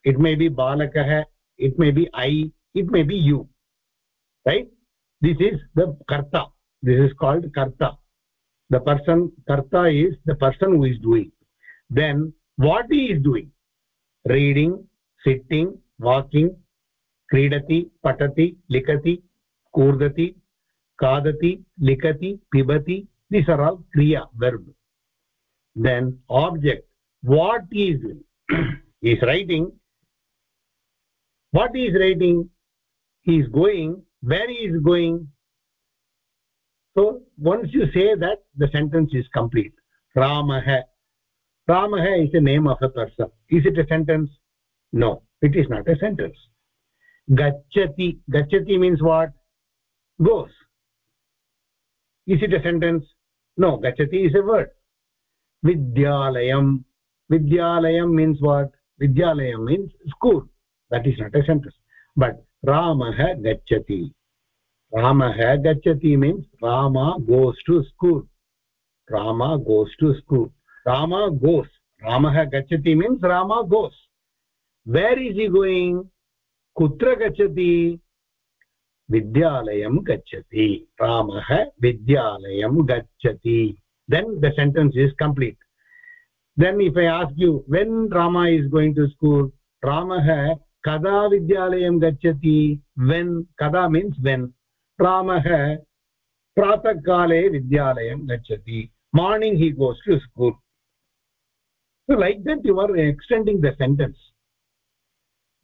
it may be balakah it may be i it may be you right this is the karta this is called karta the person karta is the person who is doing then what he is doing reading sitting walking क्रीडति पठति लिखति कूर्दति खादति लिखति पिबति these are all kriya verb then object what is he is writing what is writing he is going where he is going so once you say that the sentence is complete ramah ramah is the name of a person is it a sentence no it is not a sentence gachati gachati means what goes is it a sentence no gachati is a word vidyalayam vidyalayam means what vidyalayam means school that is not a sentence but ramah gachati ramah gachati means rama goes to school rama goes to school rama goes ramah gachati means rama goes where is he going कुत्र गच्छति विद्यालयं गच्छति। रामः विद्यालयं गच्छति। Then the sentence is complete then if I ask you when Rama is going to school रामः कदा विद्यालयं गच्छति वेन् कदा मीन्स् वेन् रामः प्रातःकाले विद्यालयं गच्छति morning he goes to school like that you are extending the sentence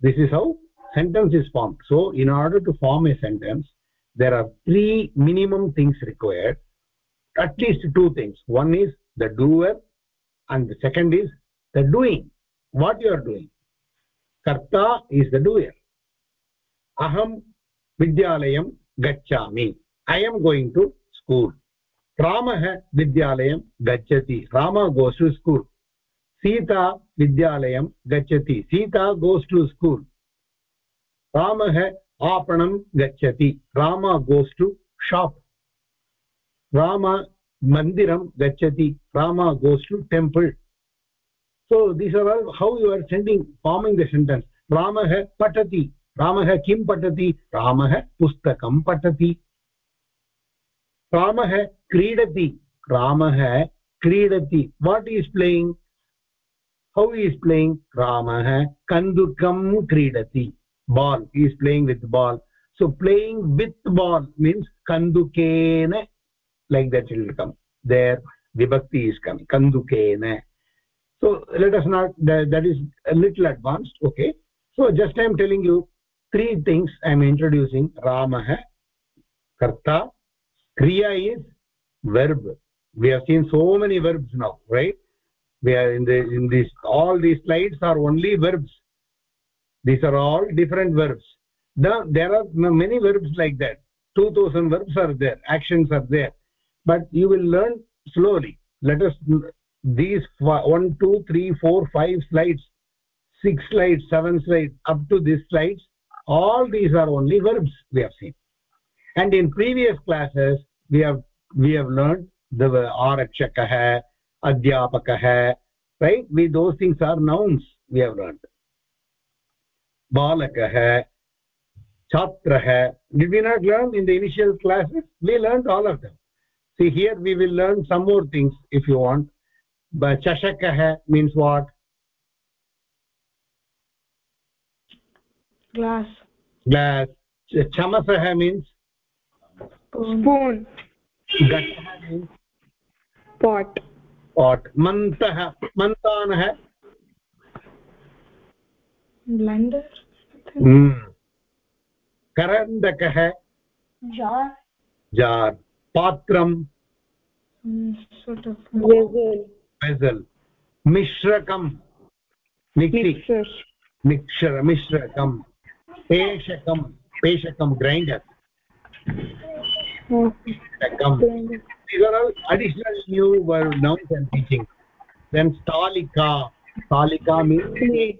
this is how sentence is formed. So in order to form a sentence there are three minimum things required at least two things. One is the doer and the second is the doing what you are doing. Karta is the doer. Aham vidyalayam gachami i am going to school. Ramah vidyalayam gachati rama goes to school. Sita vidyalayam gachati sita goes to school रामः आपणं गच्छति। Ram goes to shop Ram मन्दिरं गच्छति। Ram goes to temple so this are all how you are sending forming the sentence रामः पठति। रामः किं पठति? रामः पुस्तकं पठति। रामः क्रीडति। रामः क्रीडति। What is playing how is playing रामः कन्दुकं क्रीडति। Ball. He is playing with ball. So playing with ball means kandukena like that it will come. There vibhakti is coming. Kandukena so let us not that, that is a little advanced. Okay. So just i am telling you three things i am introducing. Ramah karta kriya is verb. We have seen so many verbs now right? We are in the in this all these slides are only verbs these are all different verbs. The, there are many verbs like that. 2000 verbs are there actions are there. But you will learn slowly. Let us mm, these one two three four five slides six slides seven slides up to these slides all these are only verbs we have seen. And in previous classes we have we have learned the arakshakah adhyapakah right? We those things are nouns we have learned balakah chatrah did we not learn in the initial classes we learned all of them see here we will learn some more things if you want but chashakah means what glass glass chamasah means spoon gatah means pot pot mantah mantanah hmm करन्दकः jar जार पात्रं mm, vessel मिश्रकं मिक्सि मिक्षर मिश्रकं पेषकं पेषकं grinder these are all additional new word nouns i'm teaching then stalika stalika means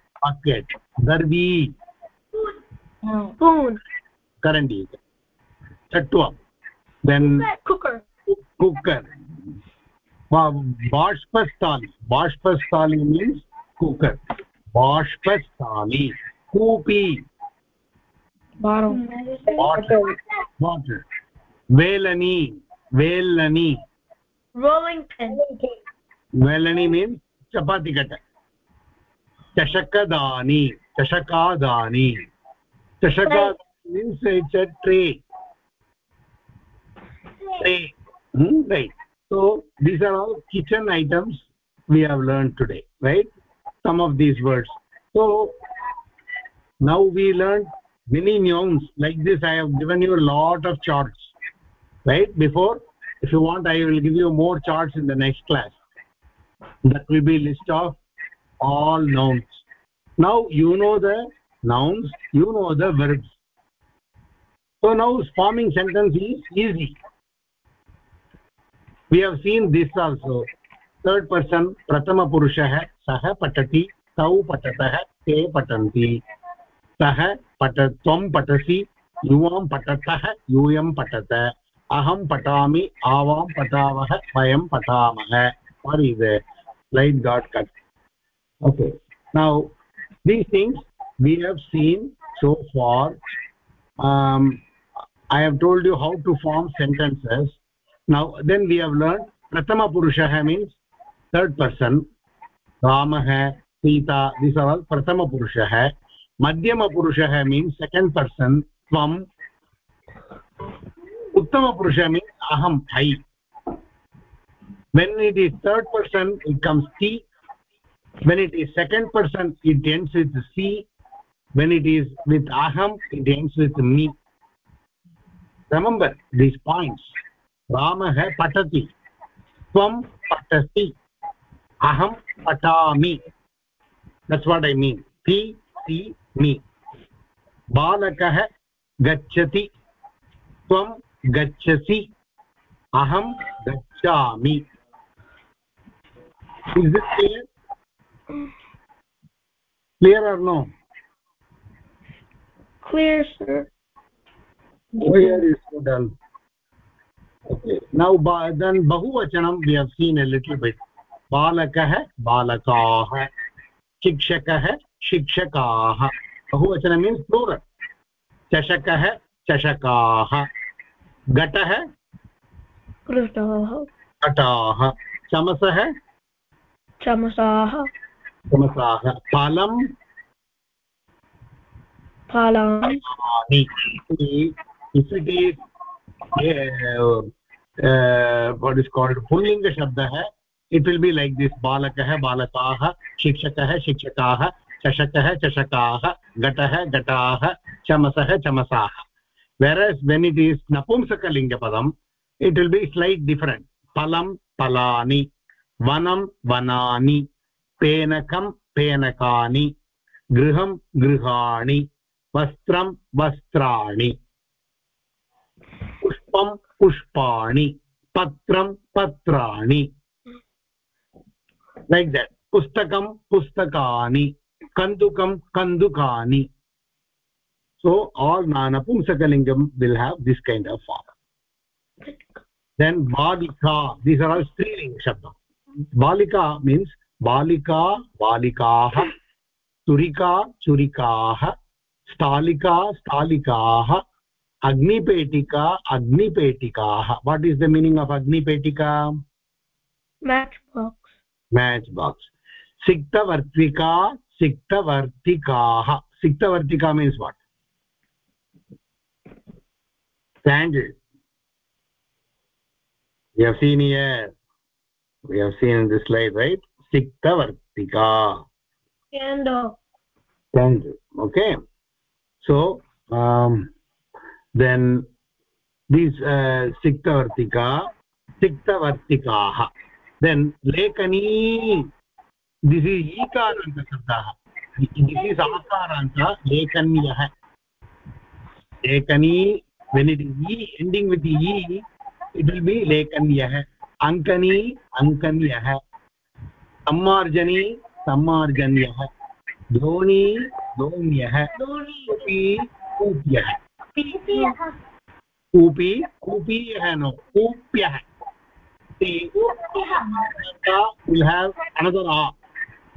bucket darbi spoon current chatwa then cooker cooker bashpastali bashpastali means cooker bashpastali koopi bottle water water velani velani rolling pin chashakadani chashakadani chashakadani means it's a tray tray hmm? right. So these are all kitchen items we have learned today right? Some of these words. So now we learned many nouns. Like this i have given you a lot of charts right? Before if you want i will give you more charts in the next class. That will be list of all nouns now you know the nouns you know the verbs so now forming sentence is easy we have seen this also third person prathama purushah sah patati tau patatah te patanti सः पठ त्वं पठसि युवां पठतः यूयं पठत अहं पठामि आवां पठावः वयं पठामः is a light got cut okay now these things we have seen so far um, i have told you how to form sentences now then we have learned prathama purushah means third person ramah sita these are all prathama purushah मध्यमपुरुषः मीन्स् सेकेण्ड् पर्सन् त्वम् उत्तमपुरुषः मीन्स् अहम् ऐ when it is third person it comes t when it is second person it ends with c when it is with aham it ends with me remember these points रामः पठति त्वं पठसि अहं पठामि दट्स् वाट् ऐ मीन् ति सि मि बालकः गच्छति त्वं गच्छसि अहं गच्छामि is it clear clear or no clear sir where is so done okay now ba then bahuvachanam we have seen a little bit balakah balakaah shikshakah shikshakaah bahuvachanam means plural चषकः चषकाः घटः घटाः चमसः चमसाः क्रमशः फलं फलानि इति what is called पुल्लिङ्गशब्दः it will be like this बालकः बालकाः शिक्षकः शिक्षकाः चषकः चषकाः घटः घटाः चमसः चमसाः whereas when it is नपुंसकलिङ्गपदम् it will be slight different फलं फलानि वनं वनानि penakam penakani गृहं गृहाणि वस्त्रं वस्त्राणि पुष्पं पुष्पाणि पत्रं पत्राणि लैक् देट् पुस्तकं पुस्तकानि कन्दुकं कन्दुकानि all nanapumsakalingam will have this kind of form then balika these are all striling shabda balika means बालिका बालिकाः चुरिका चुरिकाः स्थालिका स्थालिकाः अग्निपेटिका अग्निपेटिकाः। What is the meaning of अग्निपेटिका? Match box match box सिक्तवर्तिका सिक्तवर्तिकाः सिक्तवर्तिका means what candle you seen here you seen this light right सिक्तवर्तिका। Okay so then these सिक्तवर्तिका सिक्तवर्तिकाः। देन् लेखनी दिस् इस् ईकारान्तशब्दाः। दिस् इस् आकारान्त लेखन्यः। लेखनी when it is E ending with I it will be लेखन्यः। अङ्कनी अङ्कन्यः सम्मार्जनी सम्मार्जन्यः। धोनी धोन्यः कूपी कूप्यः कूपी कूपीयः नो। कूप्यः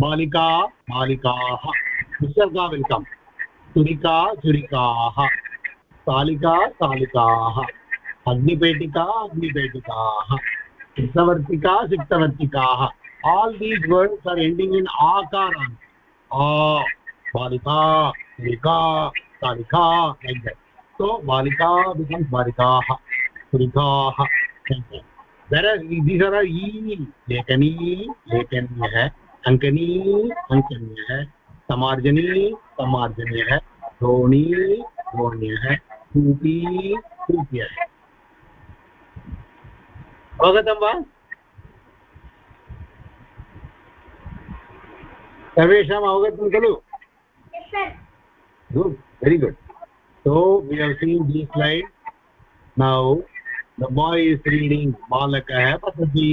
बालिका बालिकाः विसर्गा विल्कम् छुरिका छुरिकाः स्थालिका स्थालिकाः अग्निपेटिका अग्निपेटिकाः। शिक्षवर्तिका शिक्षवर्तिकाः all these words are ending in akaran a balika churika salika like that so balika becomes balikaah churikaah like that whereas these are e lekani lekanyah ankani ankanyah samarjani samarjanyah dhoni dhonyah कूपी कूप्यः अवगतं वा सर्वेषाम् अवगतं खलु very good so we are seen these light now the by reading बालक बालकः पठति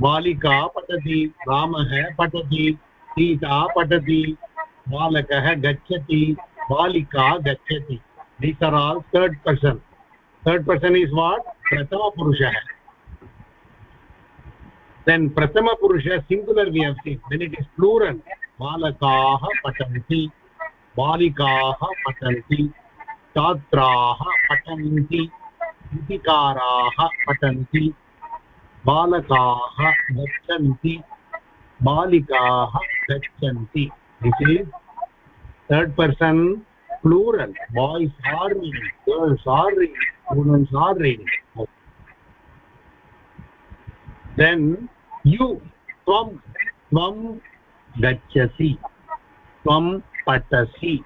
बालिका पठति रामः पठति सीता पठति बालकः गच्छति बालिका गच्छति these are all third person third person is what प्रथमपुरुषः then prathama purusha singular we have seen when it is plural balakaah patanti balikaah patanti छात्राः पठन्ति लिपिकाराः पठन्ति बालकाः गच्छन्ति बालिकाः गच्छन्ति this is third person plural boys are reading girls are reading students are reading then you tvam tvam gacchasi tvam patasi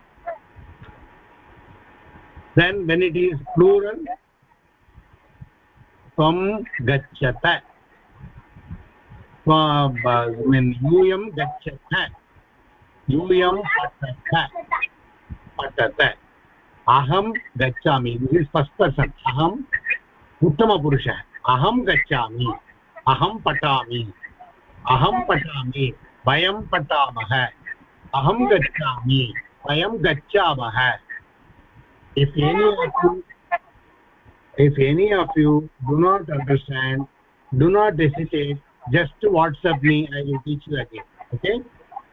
then when it is plural, त्वं गच्छत। यूयं गच्छत, यूयं पठत पठत अहं गच्छामि फस्ट् पर्सन् अहम् उत्तमपुरुषः, अहं गच्छामि। अहं पठामि अहं पठामि वयं पठामः अहं गच्छामि वयं गच्छामः if any of you if any of you do not understand do not hesitate just whatsapp me i will teach you again okay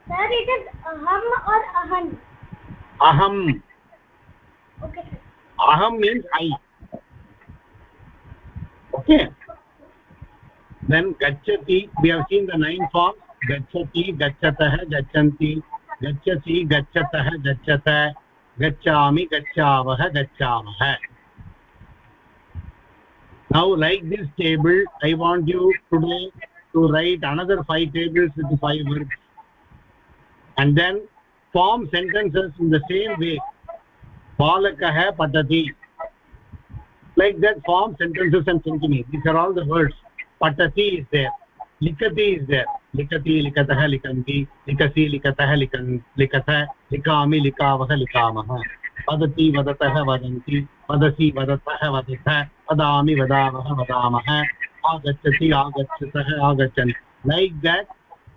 sir it is aham or ahan aham okay aham means i okay then gachati we have seen the nine forms gachati gachatah gachanti gachasi gachatah gachata gachami gachavah gachamah now like this table i want you today to write another five tables with five verbs and then form sentences in the same way balakah patati like that form sentences and send these are all the words patati is there likati is there likati likatah likanti likasi likatah likan likatha likami likavah likamah वदति वदतः वदन्ति वदसि वदतः वदथ वदामि वदामः वदामः आगच्छति आगच्छतः आगच्छन् like that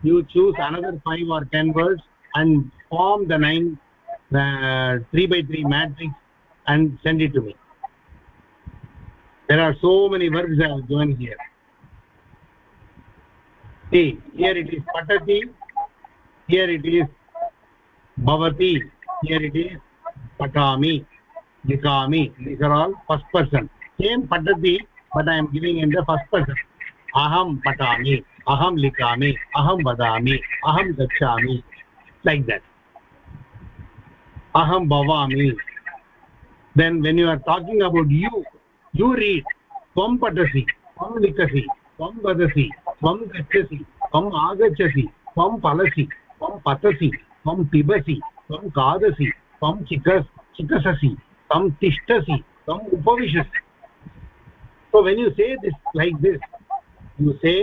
you choose another five or ten words and form the nine uh, three by three matrix and send it to me there are so many verbs i have given here see here it is patati here it is bhavati here it is patami likami these are all first person same patati but i am giving in the first person aham patami aham likami aham vadami aham gachami like that aham bhavami then when you are talking about you you read tvam patasi tvam likasi त्वं वदसि त्वं गच्छसि त्वम् आगच्छसि, त्वं पलसि त्वं पतसि, त्वं पिबसि, त्वं खादसि, त्वं चिकस्, चिकससि, त्वं तिष्ठसि त्वम् उपविशसि। सो वेन् यु से दिस् लैक् दिस् यु से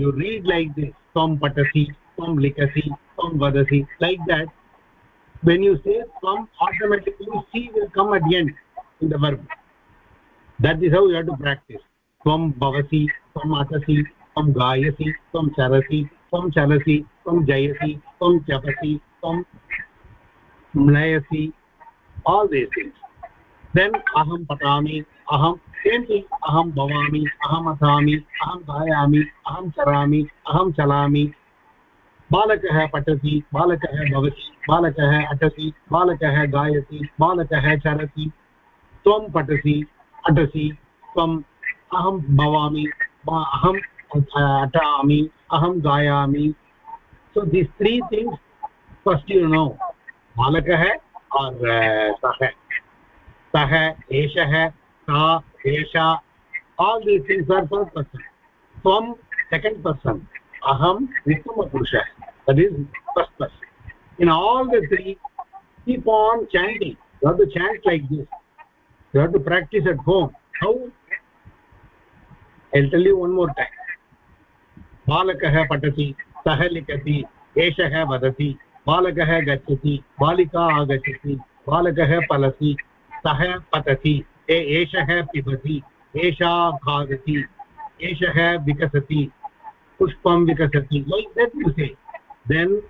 यु रीड् लैक् दिस् त्वं पठसि त्वं लिखसि, त्वं वदसि like that when you say त्वम् automatically C will come at end in the verb is how you have to practice त्वं भवसि त्वम् अटसि त्वं गायसि, त्वं चरसि, त्वं चलसि, त्वं जयसि, त्वं जपसि त्वं नयसि आल् दीस् थिङ्ग्स् देन् अहं पठामि, अहं सेन्ति अहं भवामि, अहं वसामि अहं गायामि, अहं चरामि, अहं चलामि। बालकः पठति बालकः भवति बालकः अटति बालकः गायति बालकः चरति त्वं पठसि, अटसि त्वम् अहं भवामि अहं अटामि अहम गायामि so this three things first you know बालकः और् सः सः एषः, सा, एषा all these things are for person त्वं सेकेण्ड् पर्सन् अहम् उत्तमपुरुषः that is first person in all the three keep on chanting you have to chant like this you have to practise at home how I tell you one more time बालकः पठति, सः लिखति, एषः वदति, बालकः गच्छति, बालिका आगच्छति, बालकः फलति सः पतति एषः पिबति, एषा खादति, एषः विकसति, पुष्पं विकसति like that you say then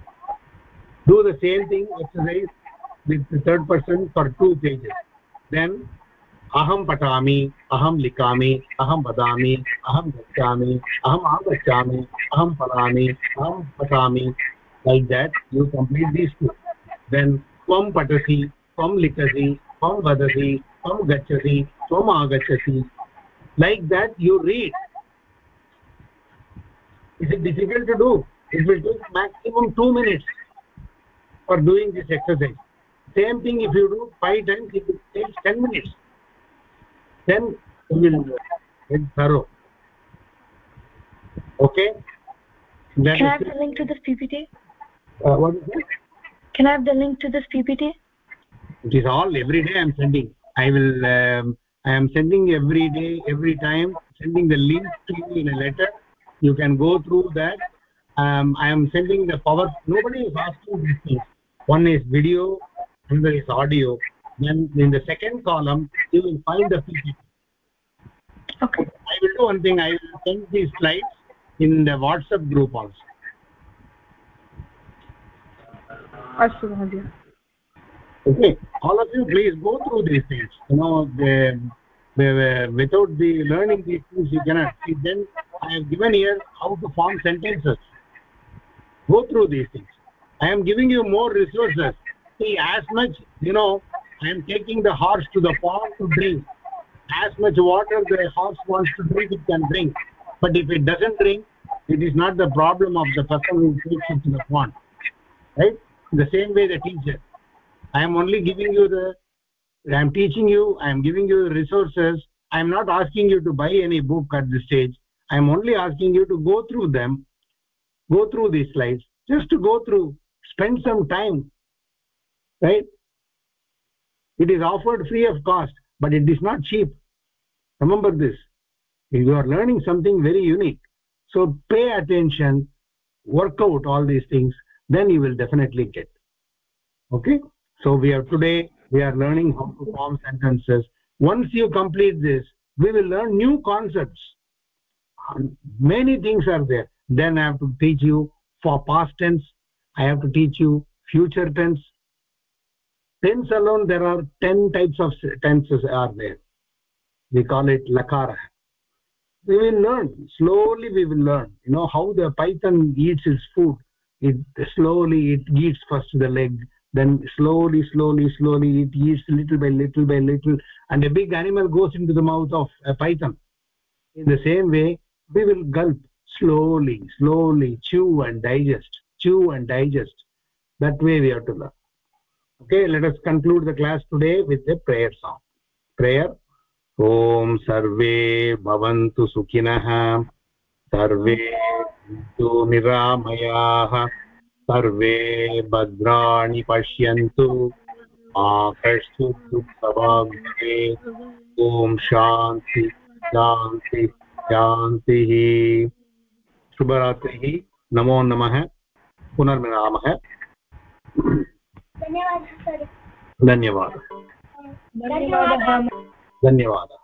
the same thing, exercise with the third person for two pages. Then अहम पठामि अहम लिखा अहम वदामि अहम गच्छा अहम आगच्छामि अहम पढ़ा अहम पठामि like that you complete these two then त्वं पठसि, त्वं लिखसि, त्वं वदसि, त्वं गच्छसि, त्वम् आगच्छसि. Like that you read is it difficult to do it will take maximum two minutes for doing this exercise same thing if you do five times, it takes 10 minutes. Then we will get thorough okay? That can i have the link to this ppt uh, what is it? Can i have the link to this ppt it is all every day i am sending. I will um, i am sending every day every time sending the link to you in a letter. You can go through that. Um, i am sending the power. Nobody is asking these things one is video another is audio then in the second column you will find the ppt okay i will do one thing i will send these slides in the whatsapp group also अस्तु महोदय okay all of you please go through these things you know the, the, without the learning these things you cannot see then i have given here how to form sentences go through these things i am giving you more resources see as much you know i am taking the horse to the pond to drink. As much water the horse wants to drink it can drink. But if it doesn't drink it is not the problem of the person who takes it to the pond. Right? The same way the teacher. I am only giving you the i am teaching you i am giving you resources. I am not asking you to buy any book at this stage. I am only asking you to go through them go through these slides. Just to go through spend some time right it is offered free of cost but it is not cheap. Remember this. You are learning something very unique. So pay attention work out all these things then you will definitely get. Okay? So we are today we are learning how to form sentences. Once you complete this we will learn new concepts. Many things are there. Then i have to teach you for past tense. I have to teach you future tense tense alone there are 10 types of tenses are there. We call it lakara we will learn. Slowly we will learn. You know how the python eats its food. It slowly it eats first the leg then slowly slowly slowly it eats little by little by little and a big animal goes into the mouth of a python. In the same way we will gulp slowly slowly chew and digest chew and digest. That way we have to learn okay, let us conclude the class today with a prayer song. Prayer. Om सर्वे भवन्तु सुखिनः सर्वे सन्तु निरामयाः सर्वे भद्राणि पश्यन्तु मा कश्चित् दुःखभाग्ये ॐ शान्ति शान्ति शान्तिः शुभरात्रिः नमो नमः पुनर्मिलामः धन्यवादः धन्यवादः। धन्यवादः।